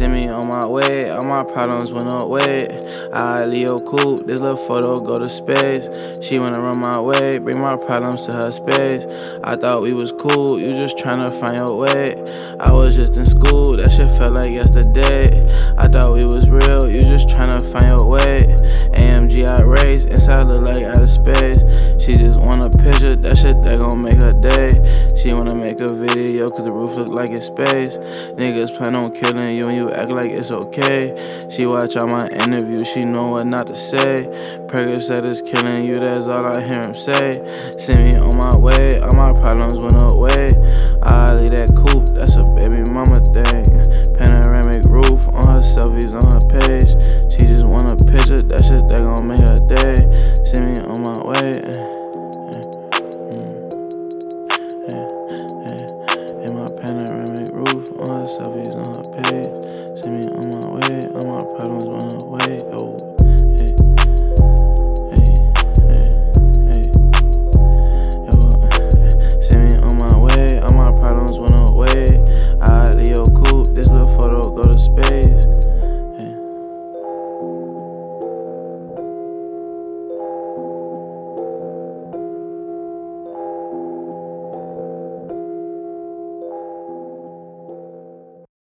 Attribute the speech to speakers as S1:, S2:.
S1: Send me on my way. All my problems went away. I Leo cool, this little photo go to space. She wanna run my way, bring my problems to her space. I thought we was cool, you just tryna find your way. I was just in school, that shit felt like yesterday. I thought we was real, you just tryna find picture, that shit that gon' make her day. She wanna make a video, cause the roof look like it's space. Niggas plan on killing you and you act like it's okay. She watch all my interviews, she know what not to say. Percocet is killing you, that's all I hear him say. Send me on my way, all Panoramic roof on selfies on her page. See me on my